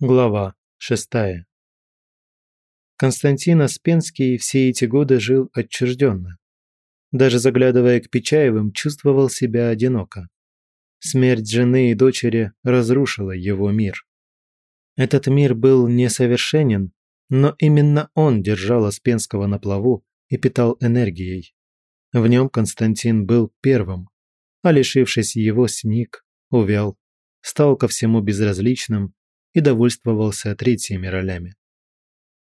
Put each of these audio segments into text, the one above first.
Глава шестая. Константин Аспенский все эти годы жил отчужденно. Даже заглядывая к Печаевым, чувствовал себя одиноко. Смерть жены и дочери разрушила его мир. Этот мир был несовершенен, но именно он держал Аспенского на плаву и питал энергией. В нем Константин был первым, а лишившись его, сник, увял, стал ко всему безразличным и довольствовался третьими ролями.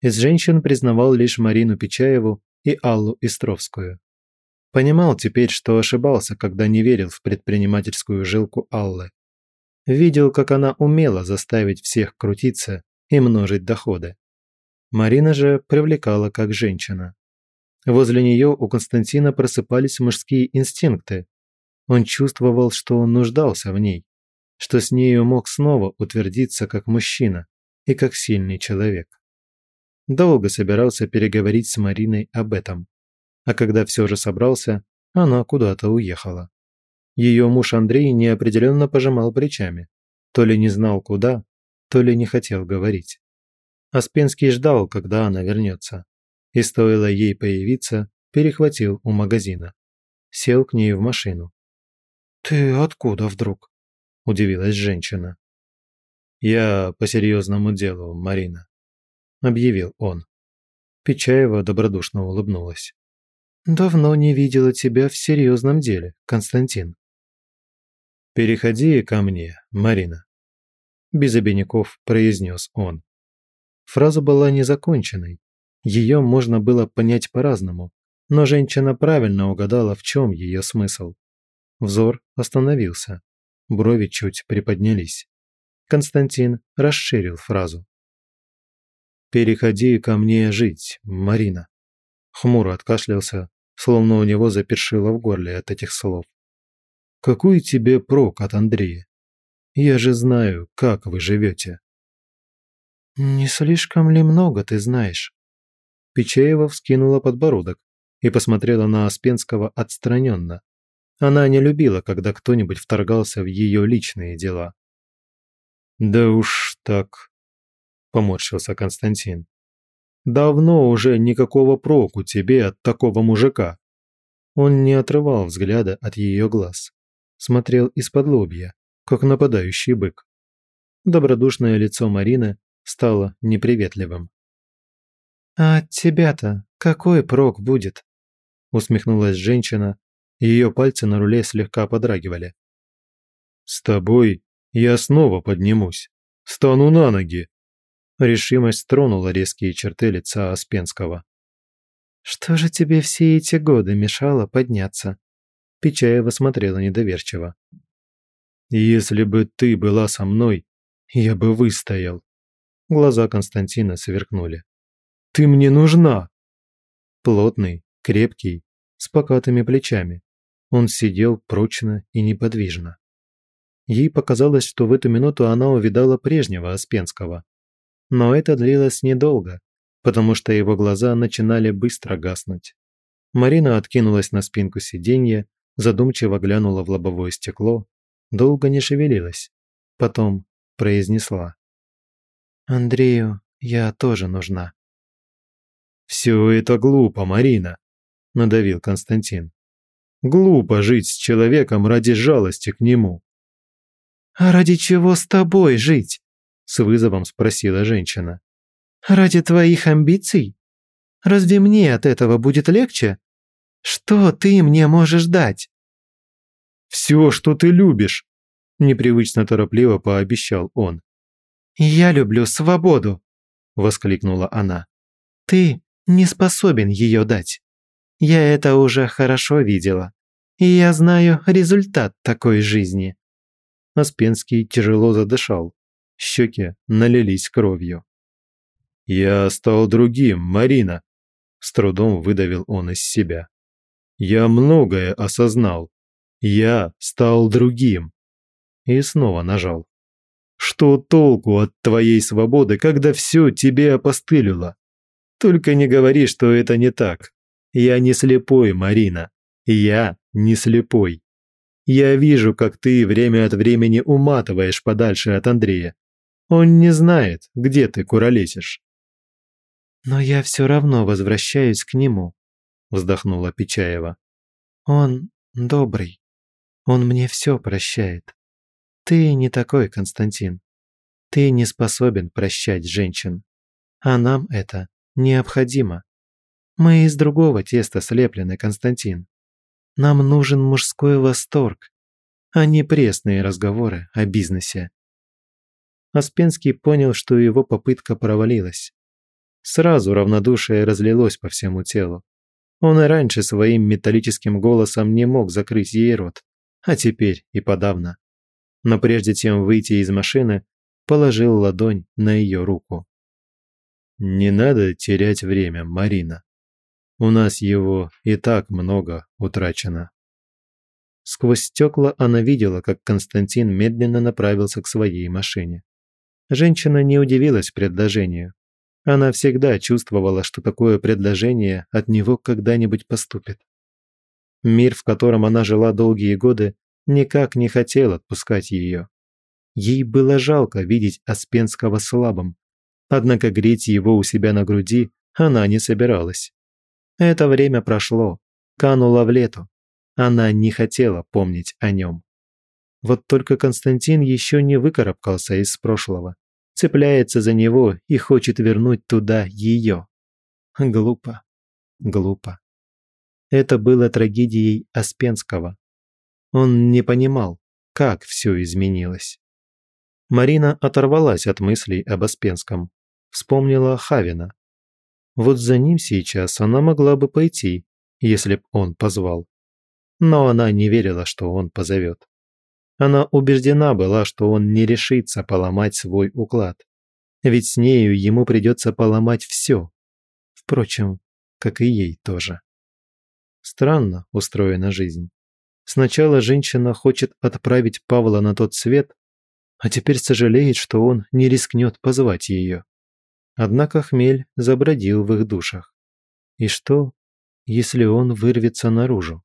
Из женщин признавал лишь Марину Печаеву и Аллу Истровскую. Понимал теперь, что ошибался, когда не верил в предпринимательскую жилку Аллы. Видел, как она умела заставить всех крутиться и множить доходы. Марина же привлекала как женщина. Возле нее у Константина просыпались мужские инстинкты. Он чувствовал, что он нуждался в ней что с нею мог снова утвердиться как мужчина и как сильный человек. Долго собирался переговорить с Мариной об этом, а когда все же собрался, она куда-то уехала. Ее муж Андрей неопределенно пожимал плечами, то ли не знал куда, то ли не хотел говорить. Аспенский ждал, когда она вернется, и стоило ей появиться, перехватил у магазина. Сел к ней в машину. «Ты откуда вдруг?» – удивилась женщина. «Я по серьезному делу, Марина», – объявил он. Печаева добродушно улыбнулась. «Давно не видела тебя в серьезном деле, Константин». «Переходи ко мне, Марина», – без обиняков произнес он. Фраза была незаконченной. Ее можно было понять по-разному, но женщина правильно угадала, в чем ее смысл. Взор остановился брови чуть приподнялись. Константин расширил фразу. «Переходи ко мне жить, Марина». Хмуро откашлялся, словно у него запершило в горле от этих слов. «Какой тебе прок от Андрея? Я же знаю, как вы живете». «Не слишком ли много ты знаешь?» Печеева вскинула подбородок и посмотрела на Аспенского отстраненно, она не любила, когда кто-нибудь вторгался в ее личные дела. «Да уж так», – поморщился Константин. «Давно уже никакого проку тебе от такого мужика». Он не отрывал взгляда от ее глаз. Смотрел из-под лобья, как нападающий бык. Добродушное лицо Марины стало неприветливым. «А от тебя-то какой прок будет?» усмехнулась женщина, ее пальцы на руле слегка подрагивали. «С тобой я снова поднимусь. Стану на ноги!» Решимость тронула резкие черты лица Аспенского. «Что же тебе все эти годы мешало подняться?» Печаева смотрела недоверчиво. «Если бы ты была со мной, я бы выстоял». Глаза Константина сверкнули. «Ты мне нужна!» Плотный, крепкий, с покатыми плечами. Он сидел прочно и неподвижно. Ей показалось, что в эту минуту она увидала прежнего Аспенского. Но это длилось недолго, потому что его глаза начинали быстро гаснуть. Марина откинулась на спинку сиденья, задумчиво глянула в лобовое стекло, долго не шевелилась. Потом произнесла. «Андрею я тоже нужна». «Все это глупо, Марина», – надавил Константин. Глупо жить с человеком ради жалости к нему. «А ради чего с тобой жить?» – с вызовом спросила женщина. «Ради твоих амбиций? Разве мне от этого будет легче? Что ты мне можешь дать?» «Все, что ты любишь», – непривычно торопливо пообещал он. «Я люблю свободу», – воскликнула она. «Ты не способен ее дать. Я это уже хорошо видела. И я знаю результат такой жизни». Аспенский тяжело задышал. Щеки налились кровью. «Я стал другим, Марина», – с трудом выдавил он из себя. «Я многое осознал. Я стал другим». И снова нажал. «Что толку от твоей свободы, когда все тебе опостылило? Только не говори, что это не так. Я не слепой, Марина. Я не слепой. Я вижу, как ты время от времени уматываешь подальше от Андрея. Он не знает, где ты куролесишь». «Но я все равно возвращаюсь к нему», – вздохнула Печаева. «Он добрый. Он мне все прощает. Ты не такой, Константин. Ты не способен прощать женщин. А нам это необходимо. Мы из другого теста слеплены, Константин. Нам нужен мужской восторг, а не пресные разговоры о бизнесе. Аспенский понял, что его попытка провалилась. Сразу равнодушие разлилось по всему телу. Он и раньше своим металлическим голосом не мог закрыть ей рот, а теперь и подавно. Но прежде чем выйти из машины, положил ладонь на ее руку. «Не надо терять время, Марина. У нас его и так много утрачено». Сквозь стекла она видела, как Константин медленно направился к своей машине. Женщина не удивилась предложению. Она всегда чувствовала, что такое предложение от него когда-нибудь поступит. Мир, в котором она жила долгие годы, никак не хотел отпускать ее. Ей было жалко видеть Аспенского слабым, однако греть его у себя на груди она не собиралась. Это время прошло, кануло в лету. Она не хотела помнить о нем. Вот только Константин еще не выкарабкался из прошлого цепляется за него и хочет вернуть туда ее. Глупо, глупо. Это было трагедией Аспенского. Он не понимал, как все изменилось. Марина оторвалась от мыслей об Аспенском. Вспомнила Хавина. Вот за ним сейчас она могла бы пойти, если б он позвал. Но она не верила, что он позовет. Она убеждена была, что он не решится поломать свой уклад. Ведь с нею ему придется поломать все. Впрочем, как и ей тоже. Странно устроена жизнь. Сначала женщина хочет отправить Павла на тот свет, а теперь сожалеет, что он не рискнет позвать ее. Однако хмель забродил в их душах. И что, если он вырвется наружу?